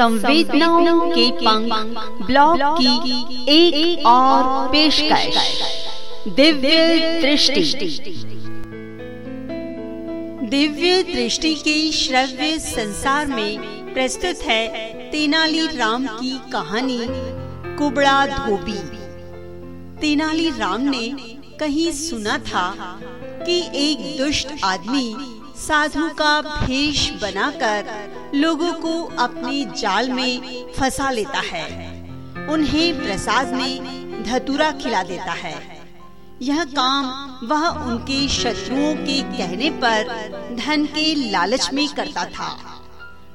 संवेदनाओं के पंख ब्लॉग की एक, एक और पेशकश। दिव्य दृष्टि। दिव्य दृष्टि के श्रव्य संसार में प्रस्तुत है तेनाली राम की कहानी कुबड़ा धोबी। तेनाली राम ने कहीं सुना था कि एक दुष्ट आदमी साधु का भेष बनाकर लोगों को अपने जाल में फंसा लेता है। उन्हें प्रसाद में धतूरा खिला देता है। यह काम वह उनके शत्रुओं के कहने पर धन के लालच में करता था।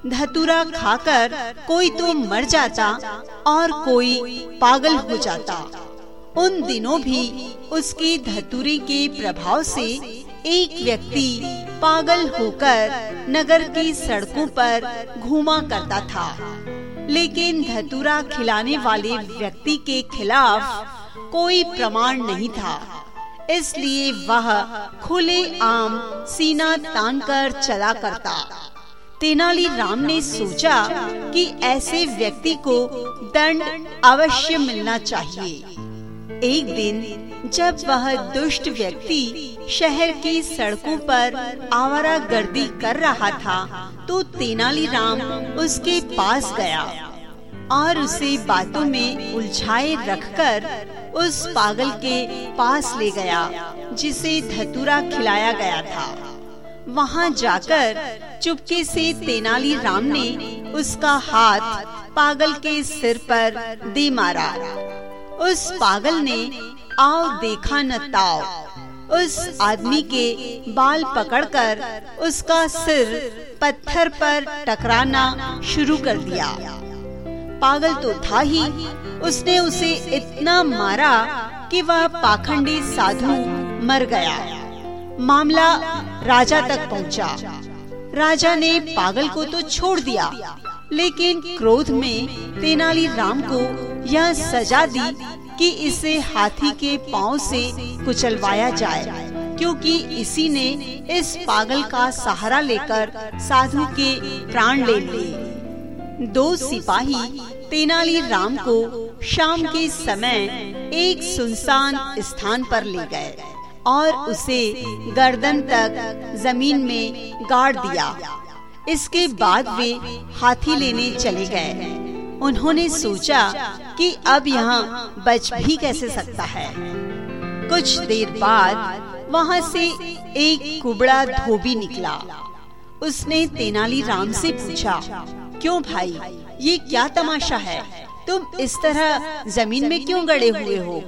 धतूरा खाकर कोई तो मर जाता और कोई पागल हो जाता। उन दिनों भी उसके धतूरे के प्रभाव से एक व्यक्ति पागल होकर नगर की सड़कों पर घूमा करता था। लेकिन धतूरा खिलाने वाले व्यक्ति के खिलाफ कोई प्रमाण नहीं था। इसलिए वह खुले आम सीना तान कर चला करता। तेनाली राम ने सोचा कि ऐसे व्यक्ति को दंड अवश्य मिलना चाहिए। एक दिन जब वह दुष्ट व्यक्ति शहर की सड़कों पर आवारा गर्दी कर रहा था तो तेनालीराम उसके पास गया और उसे बातों में उलझाए रखकर उस पागल के पास ले गया, जिसे धतूरा खिलाया गया था। वहाँ जाकर चुपके से तेनाली राम ने उसका हाथ पागल के सिर पर दे मारा। उस पागल ने आओ देखा न ताओ उस आदमी के बाल पकड़कर उसका सिर पत्थर पर टकराना शुरू कर दिया। पागल तो था ही। उसने उसे इतना मारा कि वह पाखंडी साधु मर गया। मामला राजा तक पहुँचा। राजा ने पागल को तो छोड़ दिया, लेकिन क्रोध में तेनाली राम को यह सजा दी कि इसे हाथी के पाँव से कुचलवाया जाए, क्योंकि इसी ने इस पागल का सहारा लेकर साधु के प्राण ले लिए। दो सिपाही तेनाली राम को शाम के समय एक सुनसान स्थान पर ले गए और उसे गर्दन तक ज़मीन में गाड़ दिया। इसके बाद वे हाथी लेने चले गए। उन्होंने सोचा कि अब यहाँ बच भी कैसे सकता है। कुछ देर बाद वहाँ से एक कुबड़ा धोबी निकला। उसने तेनाली राम से पूछा, क्यों भाई, ये क्या तमाशा है? तुम इस तरह ज़मीन में क्यों गड़े हुए हो?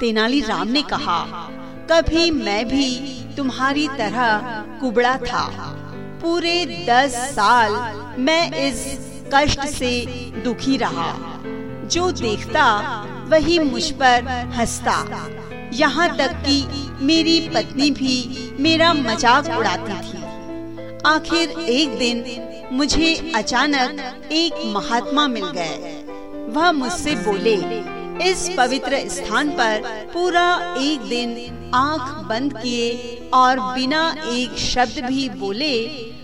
तेनाली राम ने कहा, कभी मैं भी तुम्हारी तरह कुबड़ा था। पूरे दस साल मैं इस कष्ट से दुखी रहा। जो देखता, वही मुझ पर हंसता। यहाँ तक कि मेरी पत्नी भी मेरा मज़ाक उड़ाती थी। आखिर एक दिन मुझे अचानक एक महात्मा मिल गए। वह मुझसे बोले, इस पवित्र स्थान पर पूरा एक दिन आँख बंद किए और बिना एक शब्द भी बोले,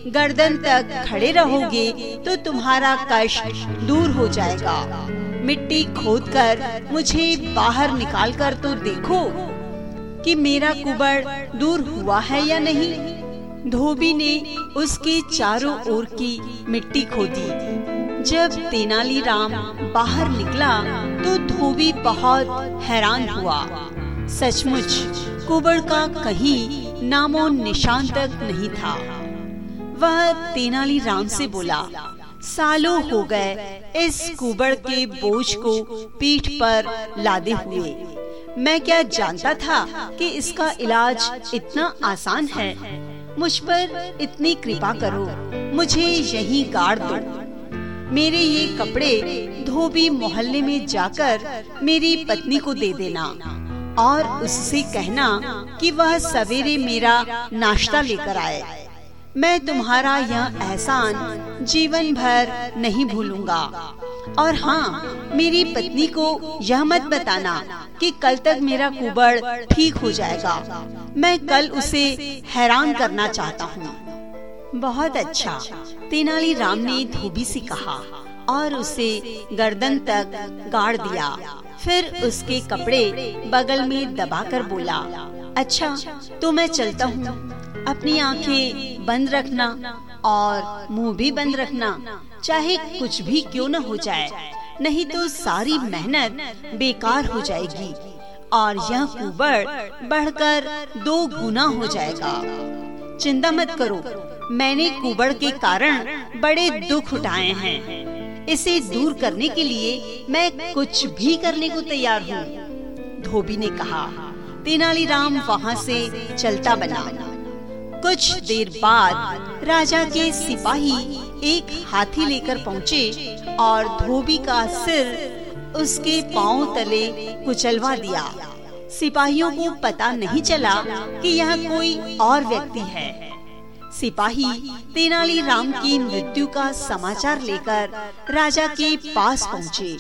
गर्दन तक खड़े रहोगे तो तुम्हारा कष्ट दूर हो जाएगा। मिट्टी खोदकर मुझे बाहर निकाल कर तो देखो कि मेरा कुबड़ दूर हुआ है या नहीं। धोबी ने उसके चारों ओर की मिट्टी खोदी। जब तेनालीराम बाहर निकला तो धोबी बहुत हैरान हुआ। सचमुच कुबड़ का कहीं नामो निशान तक नहीं था। वह तेनाली राम से बोला, सालों हो गए, इस कुबड़ के बोझ को पीठ पर लादे हुए। मैं क्या जानता था कि इसका इलाज इतना आसान है? मुझ पर इतनी कृपा करो, मुझे यही गाड़ दो। मेरे ये कपड़े धोबी मोहल्ले में जाकर मेरी पत्नी को दे देना। और उससे कहना कि वह सवेरे मेरा नाश्ता लेकर आए। मैं तुम्हारा यह एहसान जीवन भर नहीं भूलूँगा। और हाँ मेरी पत्नी को यह मत बताना कि कल तक मेरा कुबड़ ठीक हो जाएगा। मैं कल उसे हैरान करना चाहता हूँ। बहुत अच्छा तेनाली राम ने धोबी से कहा और उसे गर्दन तक गाड़ दिया। फिर उसके कपड़े बगल में दबाकर बोला अच्छा तो मैं चलता हूँ। अपनी आँखें बंद रखना और मुँह भी बंद रखना, चाहे कुछ भी क्यों न हो जाए, नहीं तो सारी मेहनत बेकार हो जाएगी और यह कुबड़ बढ़कर दो गुना हो जाएगा। चिंता मत करो, मैंने कुबड़ के कारण बड़े दुख उठाए हैं। इसे दूर करने के लिए मैं कुछ भी करने को तैयार हूँ। धोबी ने कहा, तेनालीराम वहाँ से चलता बना। कुछ देर बाद राजा के सिपाही एक हाथी लेकर पहुँचे और धोबी का सिर उसके पाँव तले कुचलवा दिया। सिपाहियों को पता नहीं चला कि यह कोई और व्यक्ति है। सिपाही तेनाली राम की मृत्यु का समाचार लेकर राजा के पास पहुँचे।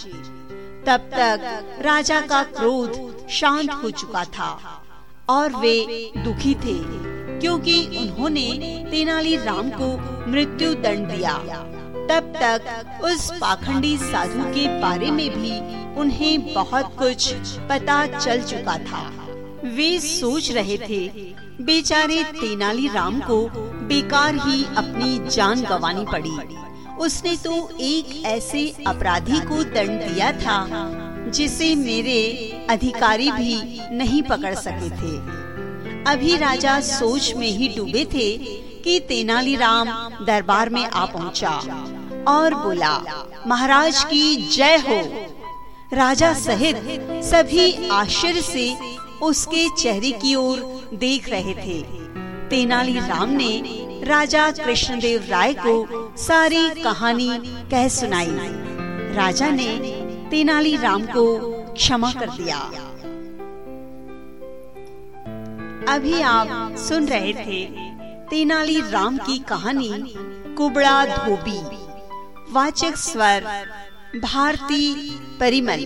तब तक राजा का क्रोध शांत हो चुका था और वे दुखी थे, क्योंकि उन्होंने तेनाली राम को मृत्यु दंड दिया। तब तक उस पाखंडी साधु के बारे में भी उन्हें बहुत कुछ पता चल चुका था। वे सोच रहे थे, बेचारे तेनाली राम को बेकार ही अपनी जान गंवानी पड़ी। उसने तो एक ऐसे अपराधी को दंड दिया था, जिसे मेरे अधिकारी भी नहीं पकड़ सके थे। अभी राजा सोच में ही डूबे थे कि तेनालीराम दरबार में आ पहुँचा और बोला, महाराज की जय हो। राजा सहित सभी आश्चर्य से उसके चेहरे की ओर देख रहे थे। तेनाली राम ने राजा कृष्णदेव राय को सारी कहानी कह सुनाई। राजा ने तेनाली राम को क्षमा कर दिया। अभी आप सुन रहे थे तेनाली राम की कहानी कुबड़ा धोबी, वाचक स्वर, भारती परिमल।